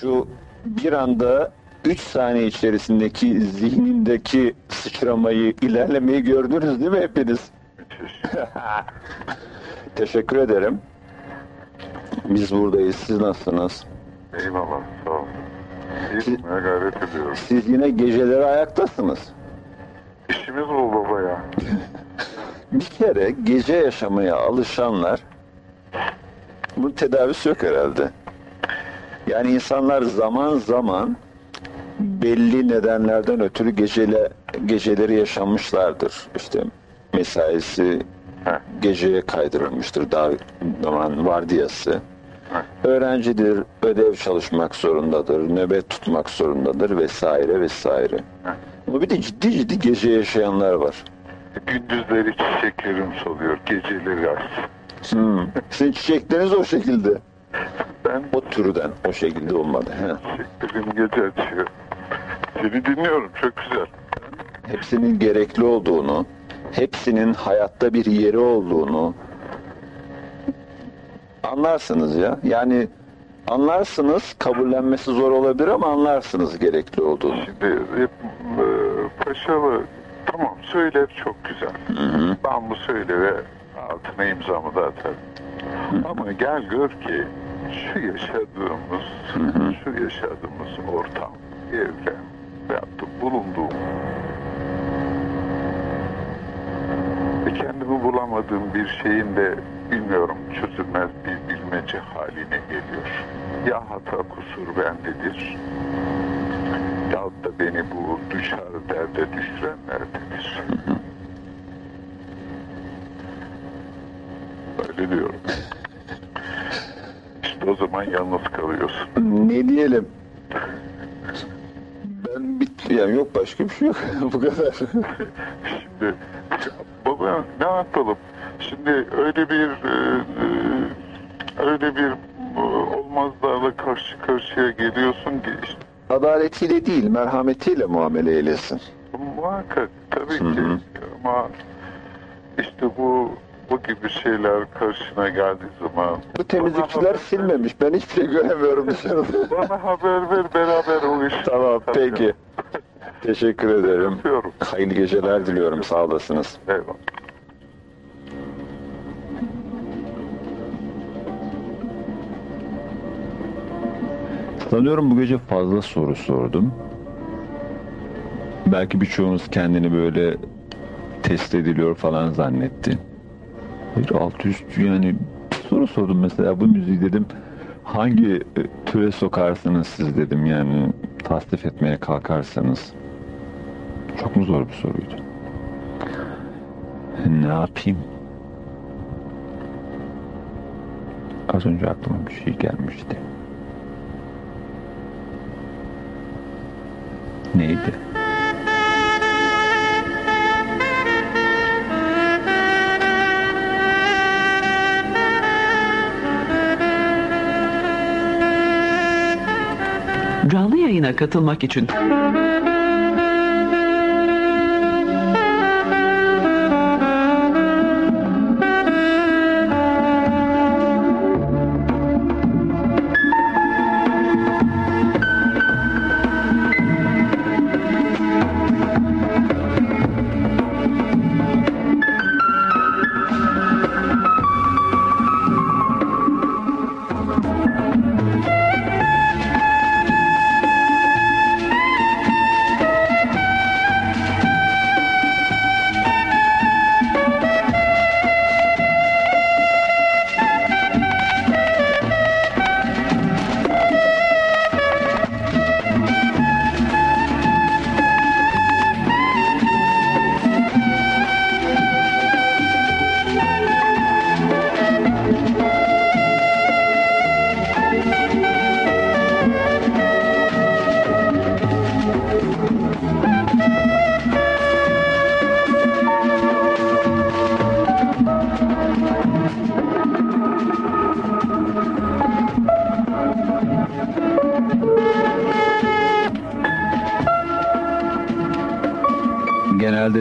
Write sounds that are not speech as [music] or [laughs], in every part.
şu bir anda 3 saniye içerisindeki zihnindeki sıçramayı, ilerlemeyi gördünüz değil mi hepiniz? [laughs] Teşekkür ederim. Biz buradayız. Siz nasılsınız? Eyvallah, sağ olun. Siz- gayret ediyoruz. Siz yine geceleri ayaktasınız. İşimiz bol baba ya. [laughs] Bir kere gece yaşamaya alışanlar bunun tedavisi yok herhalde. Yani insanlar zaman zaman belli nedenlerden ötürü gecele, geceleri yaşanmışlardır. İşte mesaisi geceye kaydırılmıştır. Daha zaman vardiyası. Öğrencidir, ödev çalışmak zorundadır, nöbet tutmak zorundadır vesaire vesaire. Ama bir de ciddi ciddi gece yaşayanlar var. Gündüzleri çiçeklerim soluyor, geceleri aç. Hmm. Sizin çiçekleriniz o şekilde. Ben O türden, o şekilde olmadı. He. gece açıyor. Seni dinliyorum, çok güzel. Hepsinin gerekli olduğunu, hepsinin hayatta bir yeri olduğunu anlarsınız ya. Yani anlarsınız, kabullenmesi zor olabilir ama anlarsınız gerekli olduğunu. Şimdi hep e, Paşalı, tamam söyler çok güzel. Hı hı. Ben bu söyle ve altına imzamı da atarım. Ama gel gör ki şu yaşadığımız, Hı hı. şu yaşadığımız ortam, evren veyahut da bulunduğum ve kendimi bulamadığım bir şeyin de bilmiyorum çözülmez bir bilmece haline geliyor. Ya hata kusur bendedir yahut da beni bu dışarı derde düşürenlerdedir. Öyle diyorum. O zaman yalnız kalıyorsun. Ne diyelim? Ben bitti. Yani yok başka bir şey yok. [laughs] Bu kadar. Şimdi baba ne yapalım? Şimdi öyle bir e, e, öyle bir e, olmazlarla karşı karşıya geliyorsun ki işte, Adaletiyle değil, merhametiyle muamele eylesin. muhakkak tabii Hı ki hı. ama işte bu bu gibi şeyler karşına geldiği zaman Bu temizlikçiler haber- silmemiş. Ben hiçbir şey göremiyorum [laughs] dışarıda. Bana haber ver beraber o işi. tamam, peki. Teşekkür ederim. Hayırlı geceler diliyorum. Sağ olasınız. Eyvallah. Sanıyorum bu gece fazla soru sordum. Belki birçoğunuz kendini böyle test ediliyor falan zannetti. Hayır alt üst yani soru sordum mesela bu müziği dedim hangi e, türe sokarsınız siz dedim yani tasnif etmeye kalkarsanız. Çok mu zor bir soruydu? Ne yapayım? Az önce aklıma bir şey gelmişti. Neydi? Yayına katılmak için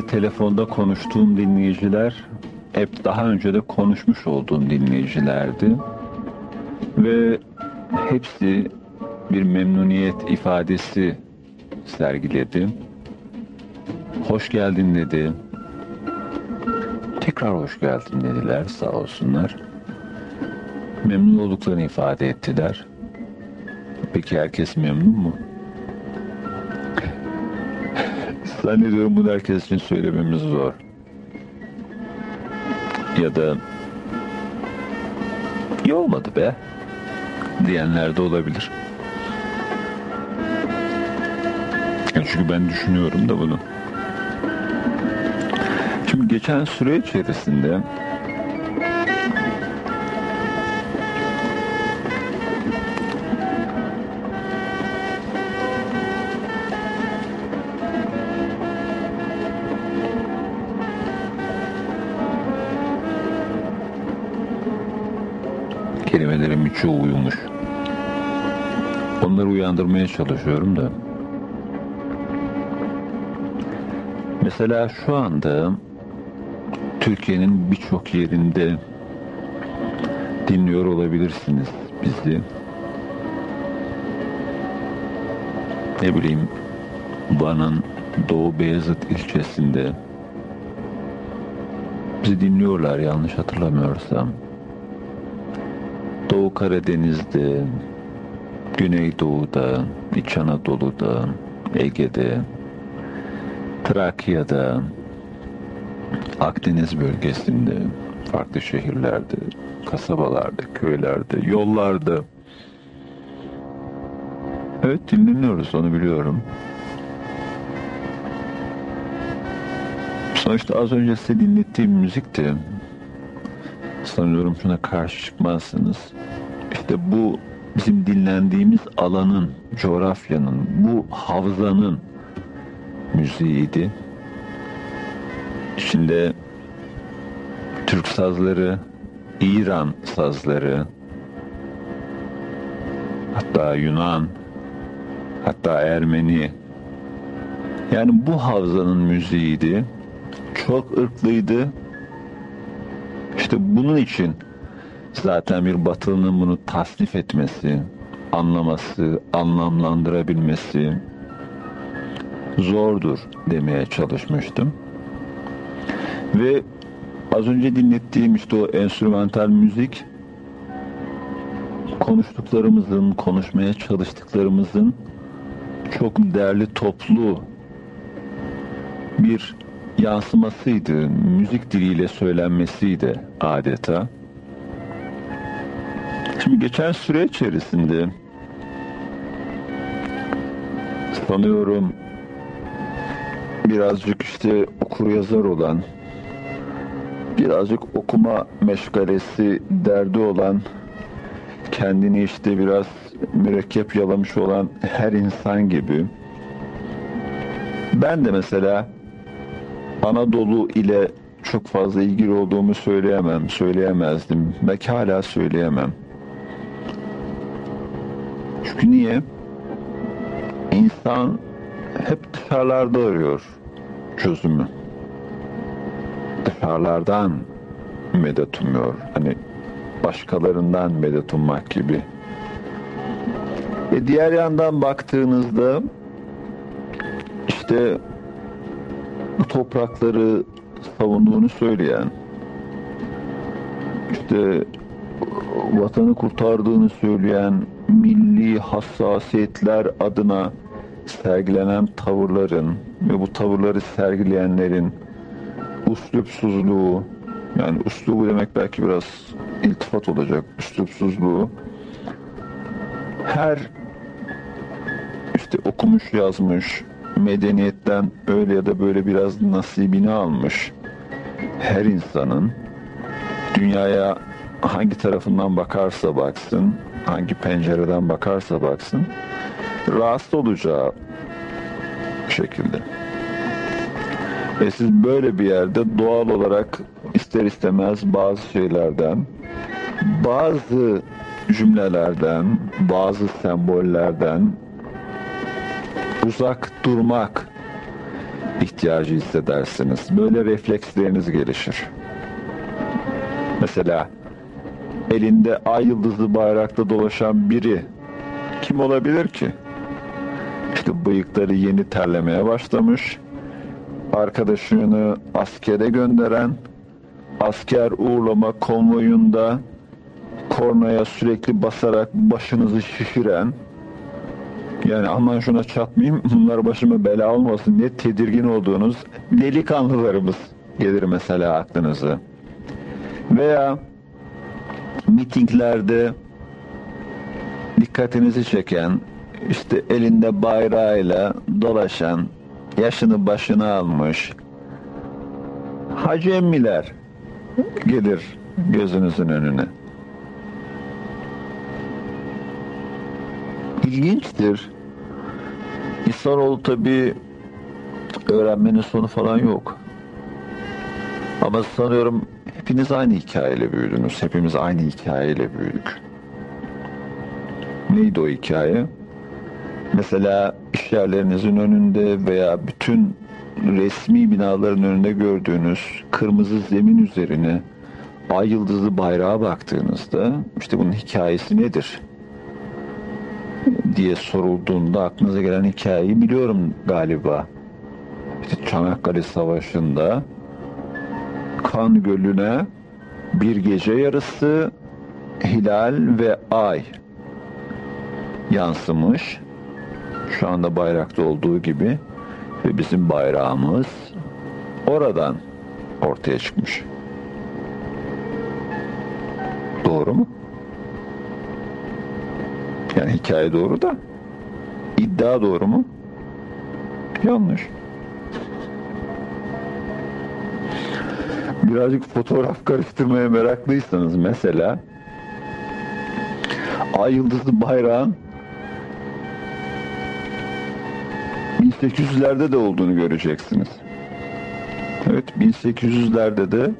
telefonda konuştuğum dinleyiciler hep daha önce de konuşmuş olduğum dinleyicilerdi. Ve hepsi bir memnuniyet ifadesi sergiledi. Hoş geldin dedi. Tekrar hoş geldin dediler sağ olsunlar. Memnun olduklarını ifade ettiler. Peki herkes memnun mu? Zannediyorum bunu herkes için söylememiz zor. Ya da iyi olmadı be diyenler de olabilir. Çünkü ben düşünüyorum da bunu. Şimdi geçen süre içerisinde kelimelerin birçoğu uyumuş. Onları uyandırmaya çalışıyorum da. Mesela şu anda Türkiye'nin birçok yerinde dinliyor olabilirsiniz bizi. Ne bileyim Van'ın Doğu Beyazıt ilçesinde bizi dinliyorlar yanlış hatırlamıyorsam. Doğu Karadeniz'de, Güneydoğu'da, İç Anadolu'da, Ege'de, Trakya'da, Akdeniz bölgesinde, farklı şehirlerde, kasabalarda, köylerde, yollarda. Evet dinleniyoruz onu biliyorum. Sonuçta az önce size dinlettiğim müzikti. Sanıyorum şuna karşı çıkmazsınız. İşte bu bizim dinlendiğimiz alanın, coğrafyanın, bu havzanın müziğiydi. İçinde Türk sazları, İran sazları, hatta Yunan, hatta Ermeni. Yani bu havzanın müziğiydi. Çok ırklıydı. İşte bunun için zaten bir batılının bunu tasnif etmesi, anlaması, anlamlandırabilmesi zordur demeye çalışmıştım. Ve az önce dinlettiğim işte o enstrümantal müzik konuştuklarımızın, konuşmaya çalıştıklarımızın çok değerli toplu bir yansımasıydı. Müzik diliyle söylenmesiydi adeta. Şimdi geçen süre içerisinde sanıyorum birazcık işte okur yazar olan birazcık okuma meşgalesi derdi olan kendini işte biraz mürekkep yalamış olan her insan gibi ben de mesela Anadolu ile çok fazla ilgili olduğumu söyleyemem, söyleyemezdim. Belki hala söyleyemem. Çünkü niye? İnsan hep dışarılarda arıyor çözümü. Dışarılardan medet umuyor. Hani başkalarından medet ummak gibi. E diğer yandan baktığınızda işte toprakları savunduğunu söyleyen işte vatanı kurtardığını söyleyen milli hassasiyetler adına sergilenen tavırların ve bu tavırları sergileyenlerin üslupsuzluğu yani üslubu demek belki biraz iltifat olacak üslupsuzluğu her işte okumuş yazmış medeniyetten öyle ya da böyle biraz nasibini almış her insanın dünyaya hangi tarafından bakarsa baksın, hangi pencereden bakarsa baksın rahatsız olacağı şekilde. Ve siz böyle bir yerde doğal olarak ister istemez bazı şeylerden, bazı cümlelerden, bazı sembollerden uzak durmak ihtiyacı hissedersiniz. Böyle refleksleriniz gelişir. Mesela elinde ay yıldızlı bayrakta dolaşan biri kim olabilir ki? İşte bıyıkları yeni terlemeye başlamış. Arkadaşını askere gönderen, asker uğurlama konvoyunda kornaya sürekli basarak başınızı şişiren, yani aman şuna çatmayayım, bunlar başıma bela olmasın diye tedirgin olduğunuz delikanlılarımız gelir mesela aklınıza. Veya mitinglerde dikkatinizi çeken, işte elinde bayrağıyla dolaşan, yaşını başına almış hacı emmiler gelir gözünüzün önüne. İlginçtir. İhsanoğlu tabi öğrenmenin sonu falan yok. Ama sanıyorum hepiniz aynı hikayeyle büyüdünüz. Hepimiz aynı hikayeyle büyüdük. Neydi o hikaye? Mesela iş yerlerinizin önünde veya bütün resmi binaların önünde gördüğünüz kırmızı zemin üzerine ay yıldızlı bayrağa baktığınızda işte bunun hikayesi nedir? Diye sorulduğunda aklınıza gelen hikayeyi biliyorum galiba. İşte Çanakkale Savaşı'nda Kan Gölü'ne bir gece yarısı hilal ve ay yansımış. Şu anda bayrakta olduğu gibi ve bizim bayrağımız oradan ortaya çıkmış. Doğru mu? Yani hikaye doğru da iddia doğru mu? Yanlış. Birazcık fotoğraf karıştırmaya meraklıysanız mesela Ay Yıldızlı bayrağın 1800'lerde de olduğunu göreceksiniz. Evet 1800'lerde de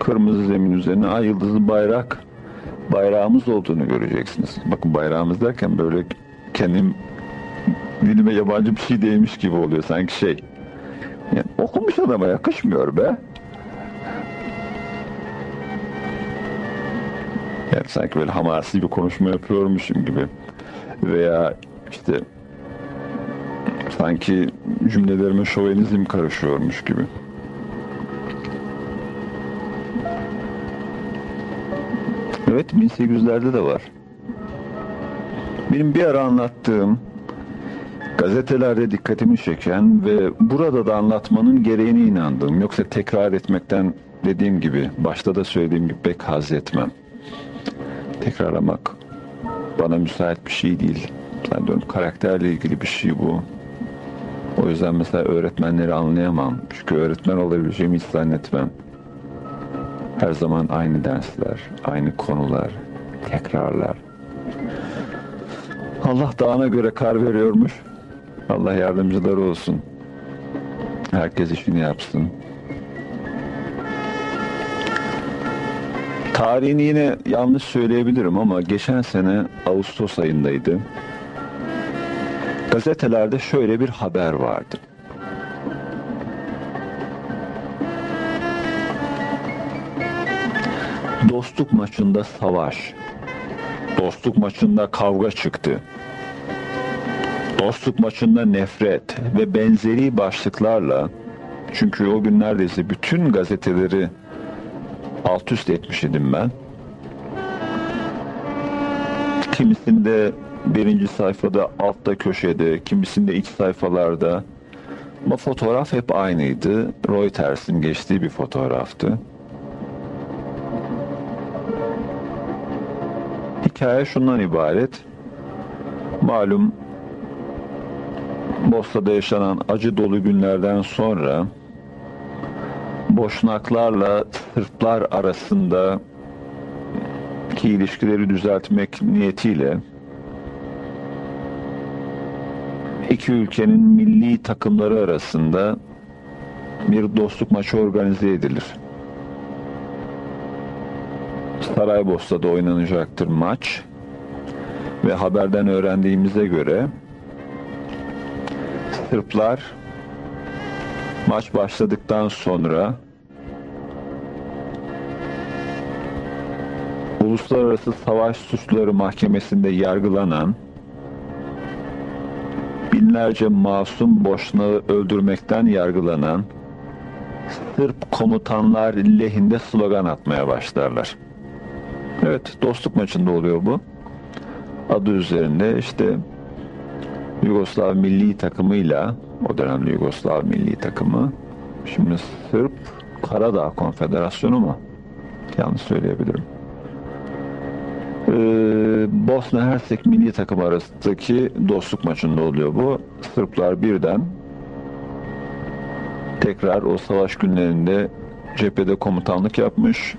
kırmızı zemin üzerine ay yıldızlı bayrak bayrağımız olduğunu göreceksiniz. Bakın bayrağımız derken böyle kendim dilime yabancı bir şey değilmiş gibi oluyor sanki şey. Yani okumuş adama yakışmıyor be. Yani sanki böyle hamasi bir konuşma yapıyormuşum gibi. Veya işte sanki cümlelerime şovenizm karışıyormuş gibi. Evet 1800'lerde de var. Benim bir ara anlattığım gazetelerde dikkatimi çeken ve burada da anlatmanın gereğine inandığım yoksa tekrar etmekten dediğim gibi başta da söylediğim gibi pek haz etmem. Tekrarlamak bana müsait bir şey değil. Ben diyorum karakterle ilgili bir şey bu. O yüzden mesela öğretmenleri anlayamam. Çünkü öğretmen olabileceğimi hiç zannetmem. Her zaman aynı dersler, aynı konular, tekrarlar. Allah dağına göre kar veriyormuş. Allah yardımcıları olsun. Herkes işini yapsın. Tarihini yine yanlış söyleyebilirim ama geçen sene Ağustos ayındaydı. Gazetelerde şöyle bir haber vardı. Dostluk maçında savaş. Dostluk maçında kavga çıktı. Dostluk maçında nefret ve benzeri başlıklarla çünkü o gün neredeyse bütün gazeteleri alt üst etmiş idim ben. Kimisinde birinci sayfada altta köşede, kimisinde iç sayfalarda. Ama fotoğraf hep aynıydı. Reuters'in geçtiği bir fotoğraftı. Hikaye şundan ibaret. Malum Bosna'da yaşanan acı dolu günlerden sonra Boşnaklarla Sırplar arasında ki ilişkileri düzeltmek niyetiyle iki ülkenin milli takımları arasında bir dostluk maçı organize edilir. Saraybosna'da oynanacaktır maç ve haberden öğrendiğimize göre Sırplar maç başladıktan sonra Uluslararası Savaş Suçları Mahkemesi'nde yargılanan binlerce masum Boşnağı öldürmekten yargılanan Sırp komutanlar lehinde slogan atmaya başlarlar. Evet, dostluk maçında oluyor bu. Adı üzerinde işte Yugoslav milli takımıyla o dönemde Yugoslav milli takımı şimdi Sırp Karadağ Konfederasyonu mu? Yanlış söyleyebilirim. Ee, Bosna Hersek milli takım arasındaki dostluk maçında oluyor bu. Sırplar birden tekrar o savaş günlerinde cephede komutanlık yapmış.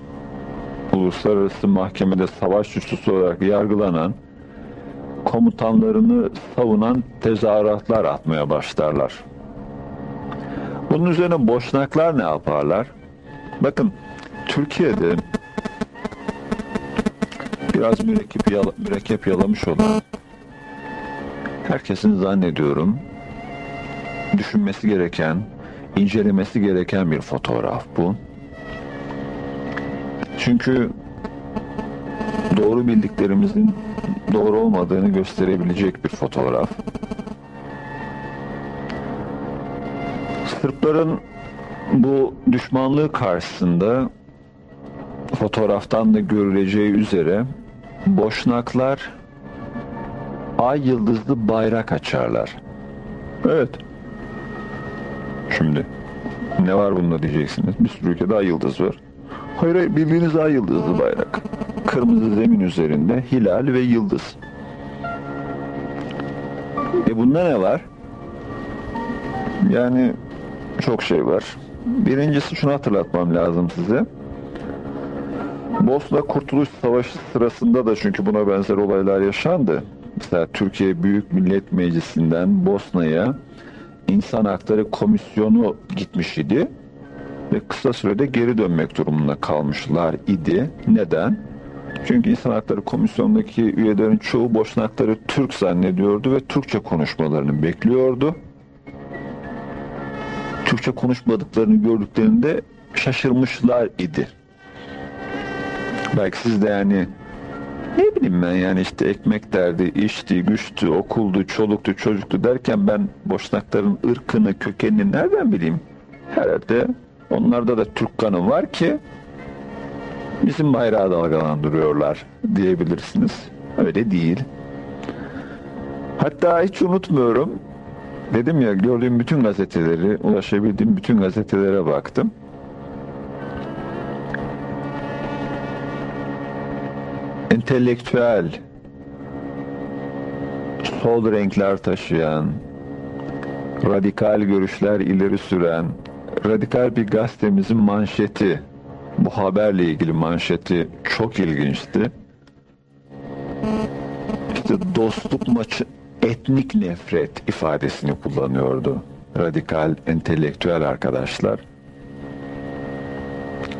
Uluslararası mahkemede savaş suçlusu olarak yargılanan komutanlarını savunan tezahüratlar atmaya başlarlar. Bunun üzerine boşnaklar ne yaparlar? Bakın Türkiye'de biraz mürekkep, yala, mürekkep yalamış olan herkesin zannediyorum düşünmesi gereken, incelemesi gereken bir fotoğraf bu. Çünkü doğru bildiklerimizin doğru olmadığını gösterebilecek bir fotoğraf. Sırpların bu düşmanlığı karşısında fotoğraftan da görüleceği üzere Boşnaklar ay yıldızlı bayrak açarlar. Evet. Şimdi ne var bunda diyeceksiniz. Bir sürü ülkede ay yıldız var. Hayır hayır bildiğiniz ay yıldızlı bayrak. Kırmızı zemin üzerinde hilal ve yıldız. E bunda ne var? Yani çok şey var. Birincisi şunu hatırlatmam lazım size. Bosna Kurtuluş Savaşı sırasında da çünkü buna benzer olaylar yaşandı. Mesela Türkiye Büyük Millet Meclisi'nden Bosna'ya İnsan Hakları Komisyonu gitmiş idi kısa sürede geri dönmek durumunda kalmışlar idi. Neden? Çünkü İnsan Hakları Komisyonu'ndaki üyelerin çoğu Boşnakları Türk zannediyordu ve Türkçe konuşmalarını bekliyordu. Türkçe konuşmadıklarını gördüklerinde şaşırmışlar idi. Belki siz de yani ne bileyim ben yani işte ekmek derdi, işti, güçtü, okuldu, çoluktu, çocuktu derken ben boşnakların ırkını, kökenini nereden bileyim? Herhalde onlarda da Türk kanı var ki bizim bayrağı dalgalandırıyorlar diyebilirsiniz. Öyle değil. Hatta hiç unutmuyorum. Dedim ya gördüğüm bütün gazeteleri, ulaşabildiğim bütün gazetelere baktım. entelektüel, sol renkler taşıyan, radikal görüşler ileri süren, radikal bir gazetemizin manşeti, bu haberle ilgili manşeti çok ilginçti. İşte dostluk maçı etnik nefret ifadesini kullanıyordu radikal entelektüel arkadaşlar.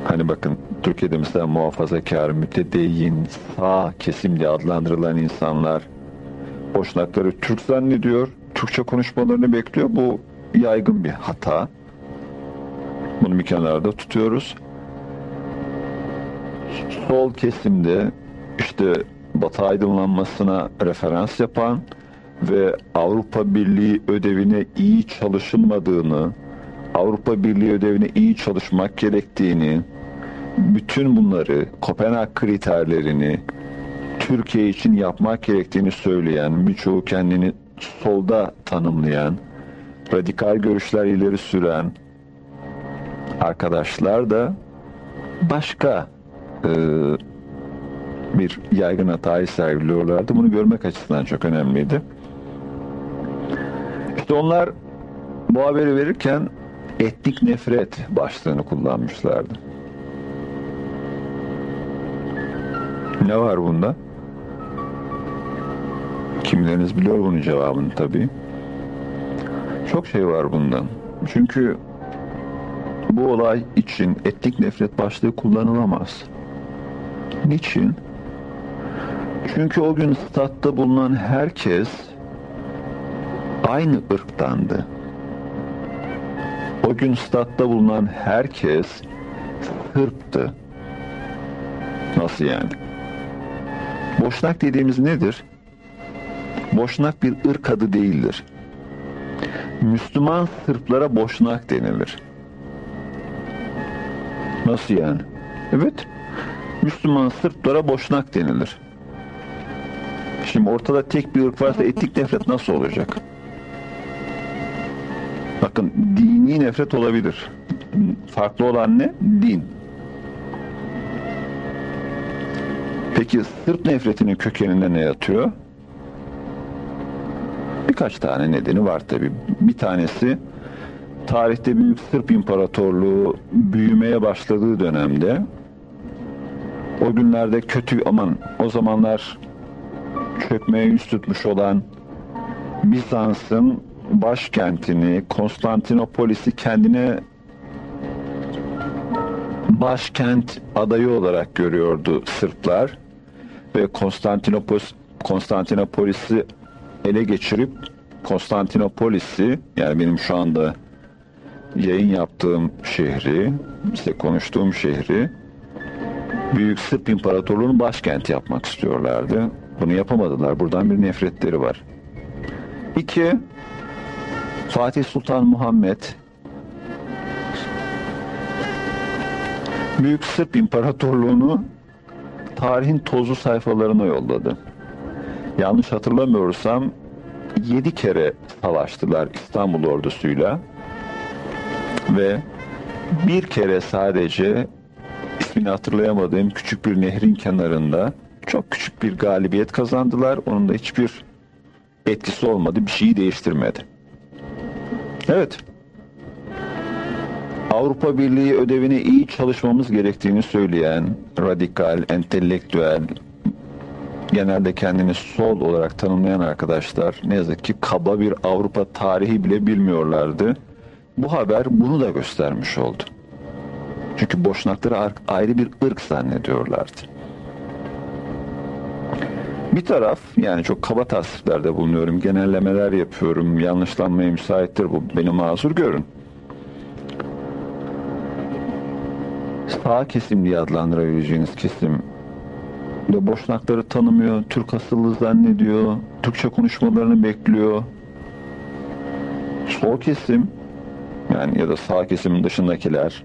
Hani bakın Türkiye'de mesela muhafazakar, mütedeyyin, sağ kesim diye adlandırılan insanlar boşnakları Türk zannediyor. Türkçe konuşmalarını bekliyor. Bu yaygın bir hata. Bunu bir kenarda tutuyoruz. Sol kesimde işte Batı aydınlanmasına referans yapan ve Avrupa Birliği ödevine iyi çalışılmadığını, Avrupa Birliği ödevine iyi çalışmak gerektiğini, bütün bunları, Kopenhag kriterlerini Türkiye için yapmak gerektiğini söyleyen, birçoğu kendini solda tanımlayan, radikal görüşler ileri süren arkadaşlar da başka e, bir yaygın hatayı sergiliyorlardı. Bunu görmek açısından çok önemliydi. İşte onlar bu haberi verirken etnik nefret başlığını kullanmışlardı. Ne var bunda? Kimleriniz biliyor bunun cevabını tabii. Çok şey var bundan. Çünkü bu olay için etnik nefret başlığı kullanılamaz. Niçin? Çünkü o gün statta bulunan herkes aynı ırktandı. O gün statta bulunan herkes Sırp'tı. Nasıl yani? Boşnak dediğimiz nedir? Boşnak bir ırk adı değildir. Müslüman Sırplara boşnak denilir. Nasıl yani? Evet. Müslüman Sırplara boşnak denilir. Şimdi ortada tek bir ırk varsa etnik nefret nasıl olacak? Bakın dini nefret olabilir. Farklı olan ne? Din. Peki Sırp nefretinin kökeninde ne yatıyor? Birkaç tane nedeni var tabi. Bir tanesi tarihte Büyük Sırp İmparatorluğu büyümeye başladığı dönemde o günlerde kötü aman o zamanlar çökmeye yüz tutmuş olan Bizans'ın başkentini Konstantinopolis'i kendine başkent adayı olarak görüyordu Sırplar ve Konstantinopolis Konstantinopolis'i ele geçirip Konstantinopolis'i yani benim şu anda yayın yaptığım şehri, işte konuştuğum şehri Büyük Sırp İmparatorluğu'nun başkenti yapmak istiyorlardı. Bunu yapamadılar. Buradan bir nefretleri var. İki, Fatih Sultan Muhammed Büyük Sırp İmparatorluğu'nu tarihin tozlu sayfalarına yolladı. Yanlış hatırlamıyorsam yedi kere savaştılar İstanbul ordusuyla ve bir kere sadece ismini hatırlayamadığım küçük bir nehrin kenarında çok küçük bir galibiyet kazandılar. Onun da hiçbir etkisi olmadı. Bir şeyi değiştirmedi. Evet. Avrupa Birliği ödevine iyi çalışmamız gerektiğini söyleyen radikal, entelektüel, genelde kendini sol olarak tanımlayan arkadaşlar ne yazık ki kaba bir Avrupa tarihi bile bilmiyorlardı. Bu haber bunu da göstermiş oldu. Çünkü boşnakları ayrı bir ırk zannediyorlardı. Bir taraf yani çok kaba tasvirlerde bulunuyorum, genellemeler yapıyorum, yanlışlanmaya müsaittir bu, beni mazur görün. Sağ kesim diye adlandırabileceğiniz kesim boşnakları tanımıyor, Türk asıllı zannediyor, Türkçe konuşmalarını bekliyor. Sol kesim yani ya da sağ kesimin dışındakiler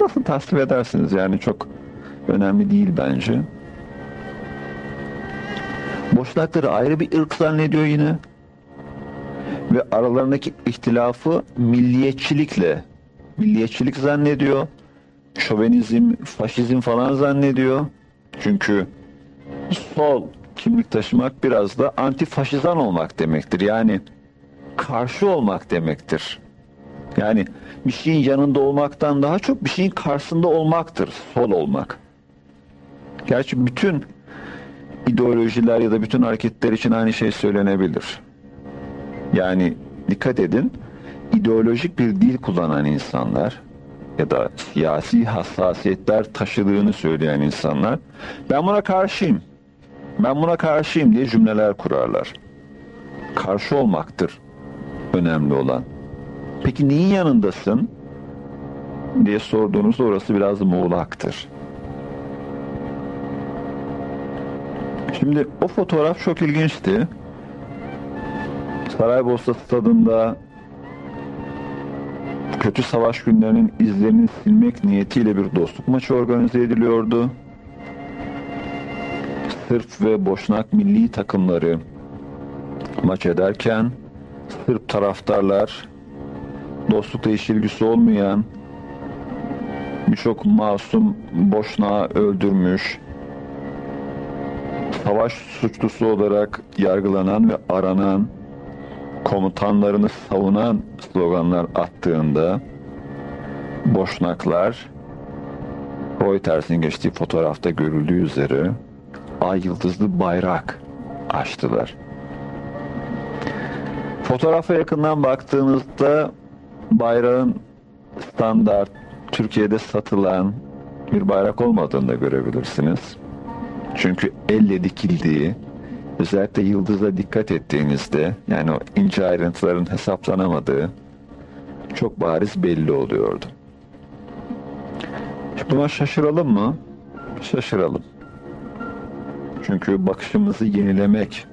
nasıl tasvir edersiniz yani çok önemli değil bence. Boşnakları ayrı bir ırk zannediyor yine. Ve aralarındaki ihtilafı milliyetçilikle, milliyetçilik zannediyor. Şovenizm, faşizm falan zannediyor. Çünkü sol kimlik taşımak biraz da antifaşizan olmak demektir. Yani karşı olmak demektir. Yani bir şeyin yanında olmaktan daha çok bir şeyin karşısında olmaktır sol olmak. Gerçi bütün ideolojiler ya da bütün hareketler için aynı şey söylenebilir. Yani dikkat edin, ideolojik bir dil kullanan insanlar ya da siyasi hassasiyetler taşıdığını söyleyen insanlar ben buna karşıyım, ben buna karşıyım diye cümleler kurarlar. Karşı olmaktır önemli olan. Peki neyin yanındasın diye sorduğunuzda orası biraz muğlaktır. Şimdi o fotoğraf çok ilginçti. Saraybosna stadında kötü savaş günlerinin izlerini silmek niyetiyle bir dostluk maçı organize ediliyordu. Sırp ve Boşnak milli takımları maç ederken Sırp taraftarlar dostlukla iş ilgisi olmayan birçok masum Boşnağı öldürmüş, savaş suçlusu olarak yargılanan ve aranan komutanlarını savunan sloganlar attığında Boşnaklar Reuters'in geçtiği fotoğrafta görüldüğü üzere ay yıldızlı bayrak açtılar. Fotoğrafa yakından baktığınızda bayrağın standart Türkiye'de satılan bir bayrak olmadığını da görebilirsiniz. Çünkü elle dikildiği, özellikle yıldıza dikkat ettiğinizde yani o ince ayrıntıların hesaplanamadığı çok bariz belli oluyordu. Buna şaşıralım mı? Şaşıralım. Çünkü bakışımızı yenilemek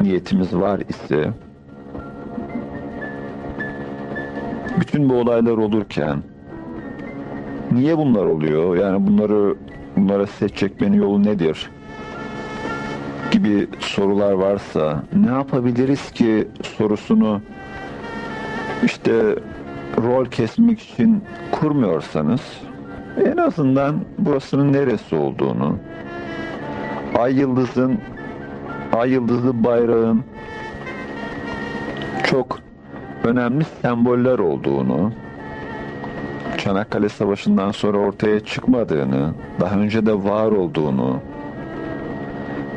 niyetimiz var ise bütün bu olaylar olurken niye bunlar oluyor? Yani bunları bunlara set çekmenin yolu nedir? gibi sorular varsa ne yapabiliriz ki sorusunu işte rol kesmek için kurmuyorsanız en azından burasının neresi olduğunu ay yıldızın ay yıldızlı bayrağın çok önemli semboller olduğunu Çanakkale Savaşı'ndan sonra ortaya çıkmadığını, daha önce de var olduğunu,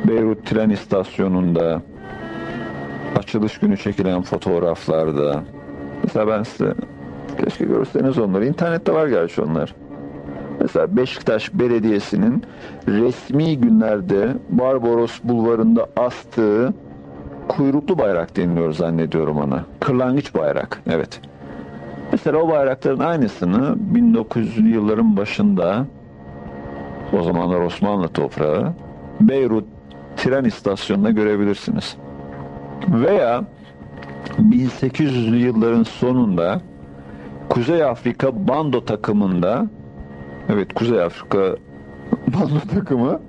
Beyrut tren istasyonunda açılış günü çekilen fotoğraflarda mesela ben size keşke görseniz onları internette var gerçi onlar. Mesela Beşiktaş Belediyesi'nin resmi günlerde Barbaros Bulvarı'nda astığı kuyruklu bayrak deniliyor zannediyorum ona kırlangıç bayrak evet mesela o bayrakların aynısını 1900'lü yılların başında o zamanlar Osmanlı toprağı Beyrut tren istasyonunda görebilirsiniz. Veya 1800'lü yılların sonunda Kuzey Afrika bando takımında evet Kuzey Afrika bando takımı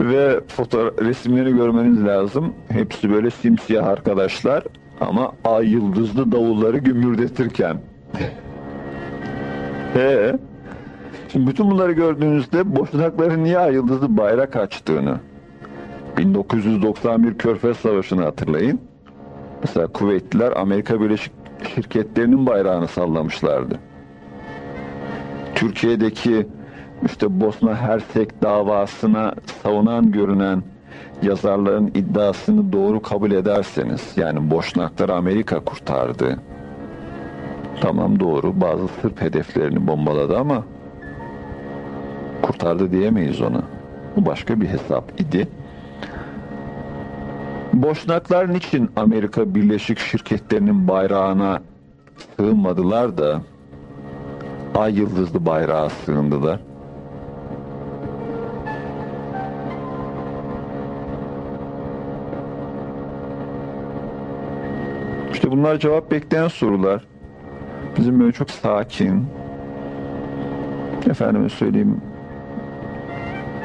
ve fotoğraf resimlerini görmeniz lazım. Hepsi böyle simsiyah arkadaşlar ama ay yıldızlı davulları gümbürdetirken. Ee, şimdi bütün bunları gördüğünüzde boşnakların niye ay yıldızlı bayrak açtığını 1991 Körfez Savaşı'nı hatırlayın. Mesela Kuveytliler Amerika Birleşik Şirketleri'nin bayrağını sallamışlardı. Türkiye'deki işte Bosna Hersek davasına savunan görünen yazarların iddiasını doğru kabul ederseniz yani Boşnakları Amerika kurtardı. Tamam doğru bazı Sırp hedeflerini bombaladı ama kurtardı diyemeyiz onu. Bu başka bir hesap idi. Boşnaklar niçin Amerika Birleşik Şirketleri'nin bayrağına sığınmadılar da ay yıldızlı bayrağa sığındılar? İşte bunlar cevap bekleyen sorular. Bizim böyle çok sakin, efendime söyleyeyim,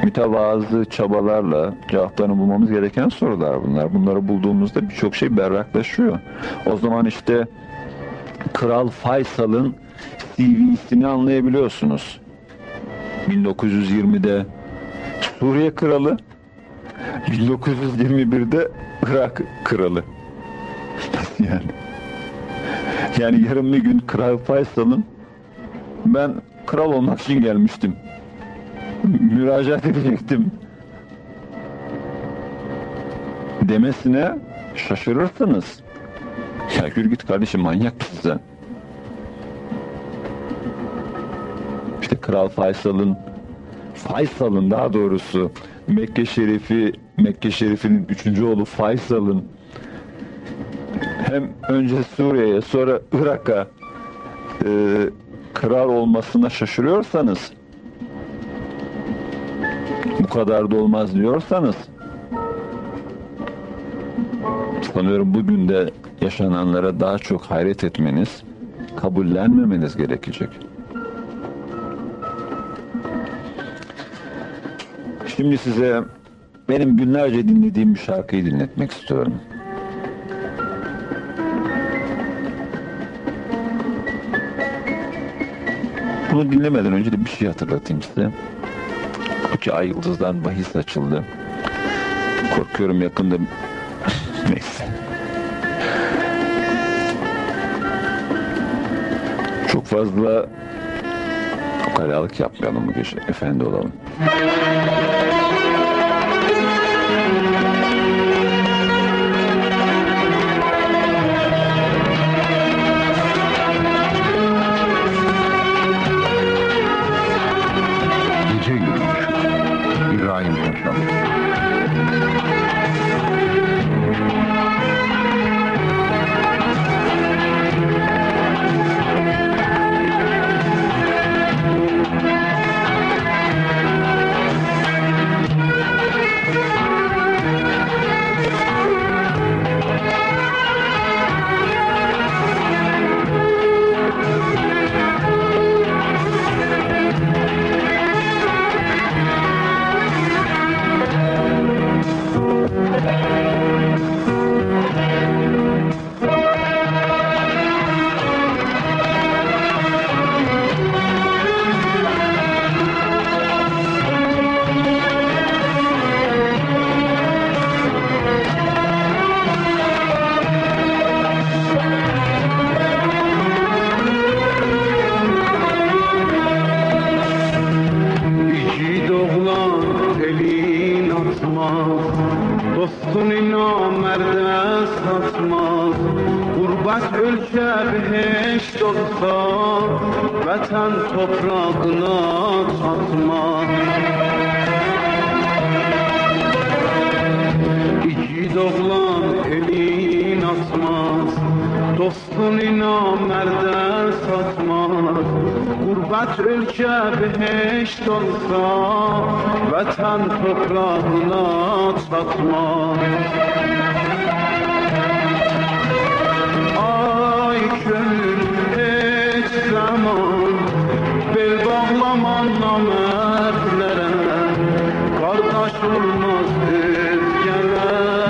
mütevazı çabalarla cevaplarını bulmamız gereken sorular bunlar. Bunları bulduğumuzda birçok şey berraklaşıyor. O zaman işte Kral Faysal'ın CV'sini anlayabiliyorsunuz. 1920'de Suriye Kralı, 1921'de Irak Kralı. [laughs] yani yani yarın bir gün Kral Faysal'ın ben kral olmak için gelmiştim müracaat edecektim demesine şaşırırsınız. Ya yürü git kardeşim manyak mısın sen? İşte Kral Faysal'ın Faysal'ın daha doğrusu Mekke Şerifi Mekke Şerifi'nin üçüncü oğlu Faysal'ın hem önce Suriye'ye sonra Irak'a e, kral olmasına şaşırıyorsanız bu kadar da olmaz diyorsanız sanıyorum bugün de yaşananlara daha çok hayret etmeniz, kabullenmemeniz gerekecek. Şimdi size benim günlerce dinlediğim bir şarkıyı dinletmek istiyorum. Bunu dinlemeden önce de bir şey hatırlatayım size. Ki ay yıldızdan bahis açıldı. Korkuyorum yakında [laughs] neyse. Çok fazla ukalalık yapmayalım bu gece. Efendi olalım. Ölkə beheşt olsa Vətən toprağına çatmaz İgid oğlan elin asmaz Dostun namərdə satmaz Qurbət ölkə beheşt olsa Vətən toprağına çatmaz gönül heç zaman Bel bağlaman namərdlərə Qardaş olmaz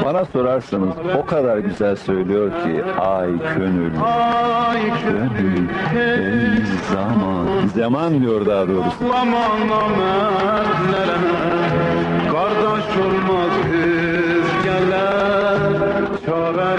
Bana sorarsanız o kadar güzel söylüyor ki ay gönül, Ay gönül, ey zaman. Zaman diyor daha doğrusu. Bağlaman namərdlərə Qardaş olmaz özgələr Çarə